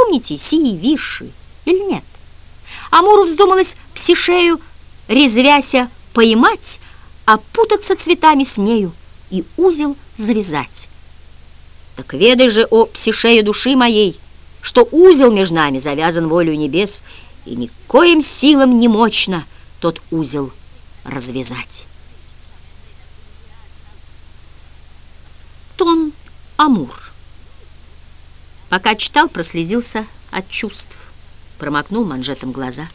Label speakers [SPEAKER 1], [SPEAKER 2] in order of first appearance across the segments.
[SPEAKER 1] помните сии виши или нет? Амуру вздумалось псишею, резвяся, поймать, опутаться цветами с нею и узел завязать. Так ведай же, о псишею души моей, что узел между нами завязан волею небес, и никоим силам не мощно тот узел развязать. Тон Амур. Пока читал, прослезился от чувств, промокнул манжетом глаза.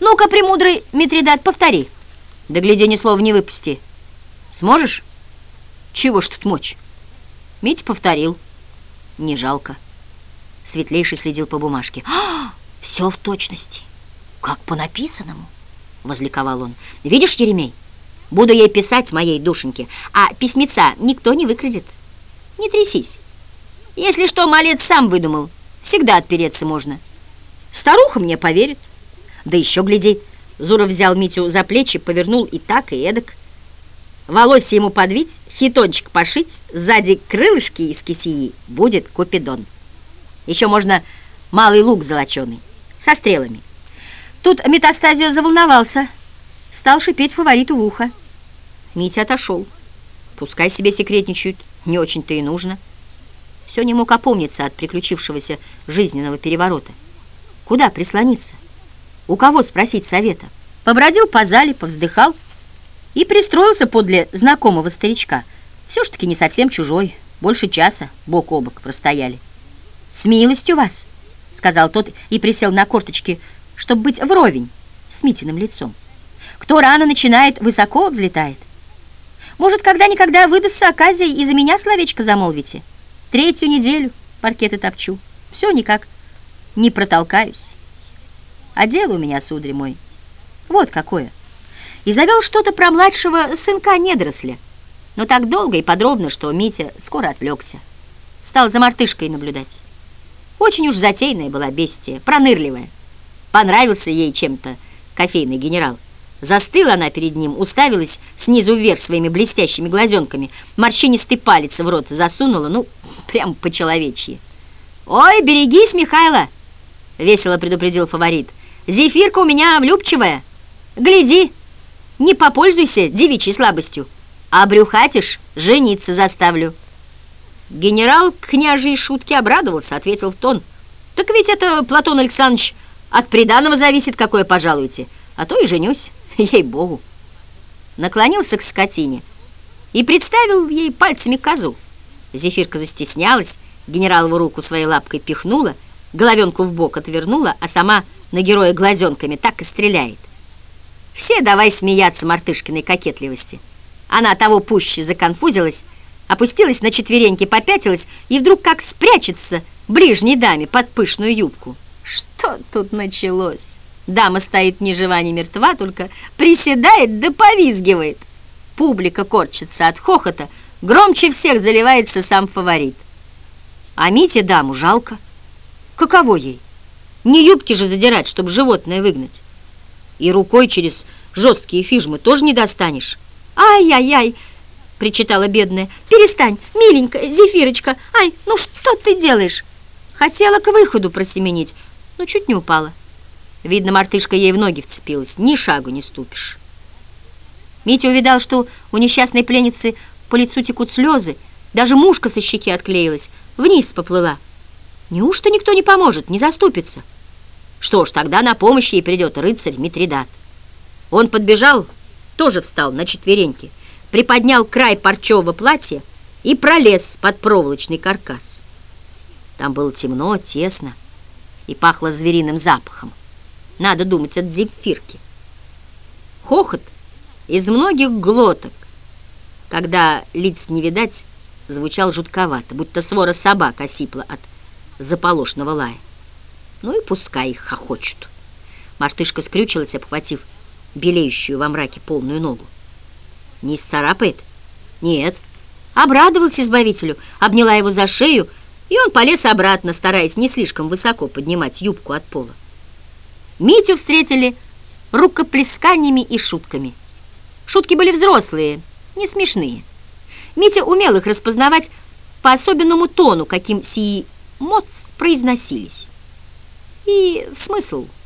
[SPEAKER 1] «Ну-ка, премудрый Митридат, повтори!» «Да гляди, ни слова не выпусти!» «Сможешь?» «Чего ж тут мочь?» Митя повторил. «Не жалко». Светлейший следил по бумажке. «А, все в точности, как по написанному!» Возликовал он. «Видишь, Еремей, буду ей писать моей душеньке, а письмеца никто не выкрадет. Не трясись. Если что, малец сам выдумал, всегда отпереться можно. Старуха мне поверит. Да еще, гляди, Зуров взял Митю за плечи, повернул и так, и эдак. Волосы ему подвить, хитончик пошить, сзади крылышки из кисии, будет купидон. Еще можно малый лук золоченый, со стрелами. Тут метастазио заволновался, стал шипеть фавориту в ухо. Митя отошел. Пускай себе секретничают, не очень-то и нужно. Все не мог опомниться от приключившегося жизненного переворота. Куда прислониться? У кого спросить совета? Побродил по зале, повздыхал и пристроился подле знакомого старичка. Все ж таки не совсем чужой, больше часа бок о бок простояли. «С милостью вас!» — сказал тот и присел на корточки, чтобы быть вровень с Митиным лицом. «Кто рано начинает, высоко взлетает. Может, когда-никогда выдастся оказия и за меня словечко замолвите? Третью неделю паркеты топчу, все никак не протолкаюсь. А дело у меня, сударь мой, вот какое. И завел что-то про младшего сынка-недоросля, но так долго и подробно, что Митя скоро отвлекся. Стал за мартышкой наблюдать. Очень уж затейная была бестия, пронырливая. Понравился ей чем-то кофейный генерал. Застыла она перед ним, уставилась снизу вверх своими блестящими глазенками, морщинистый палец в рот засунула, ну, прям по-человечьи. «Ой, берегись, Михайло!» — весело предупредил фаворит. «Зефирка у меня влюбчивая. Гляди, не попользуйся девичьей слабостью, а брюхатишь, жениться заставлю». Генерал к княжьей шутке обрадовался, ответил в тон. «Так ведь это, Платон Александрович, от приданого зависит, какое пожалуете, а то и женюсь, ей-богу». Наклонился к скотине и представил ей пальцами козу. Зефирка застеснялась, генералову руку своей лапкой пихнула, головенку в бок отвернула, а сама на героя глазенками так и стреляет. Все давай смеяться мартышкиной кокетливости. Она того пуще законфузилась, опустилась на четвереньки, попятилась и вдруг как спрячется ближней даме под пышную юбку. Что тут началось? Дама стоит ни жива, ни мертва, только приседает да повизгивает. Публика корчится от хохота, громче всех заливается сам фаворит. А Мите даму жалко. Каково ей? Не юбки же задирать, чтобы животное выгнать. И рукой через жесткие фижмы тоже не достанешь. Ай-яй-яй! причитала бедная. «Перестань, миленькая, Зефирочка! Ай, ну что ты делаешь?» Хотела к выходу просеменить, но чуть не упала. Видно, мартышка ей в ноги вцепилась. Ни шагу не ступишь. Митя увидал, что у несчастной пленницы по лицу текут слезы. Даже мушка со щеки отклеилась, вниз поплыла. Неужто никто не поможет, не заступится? Что ж, тогда на помощь ей придет рыцарь Митридат. Он подбежал, тоже встал на четвереньки, приподнял край парчевого платья и пролез под проволочный каркас. Там было темно, тесно и пахло звериным запахом. Надо думать от зефирки. Хохот из многих глоток, когда лиц не видать, звучал жутковато, будто свора собак осипла от заполошного лая. Ну и пускай их хохочут. Мартышка скрючилась, обхватив белеющую во мраке полную ногу. Не исцарапает? Нет. Обрадовалась избавителю, обняла его за шею, и он полез обратно, стараясь не слишком высоко поднимать юбку от пола. Митю встретили рукоплесканиями и шутками. Шутки были взрослые, не смешные. Митя умел их распознавать по особенному тону, каким сии моц произносились. И в смысл –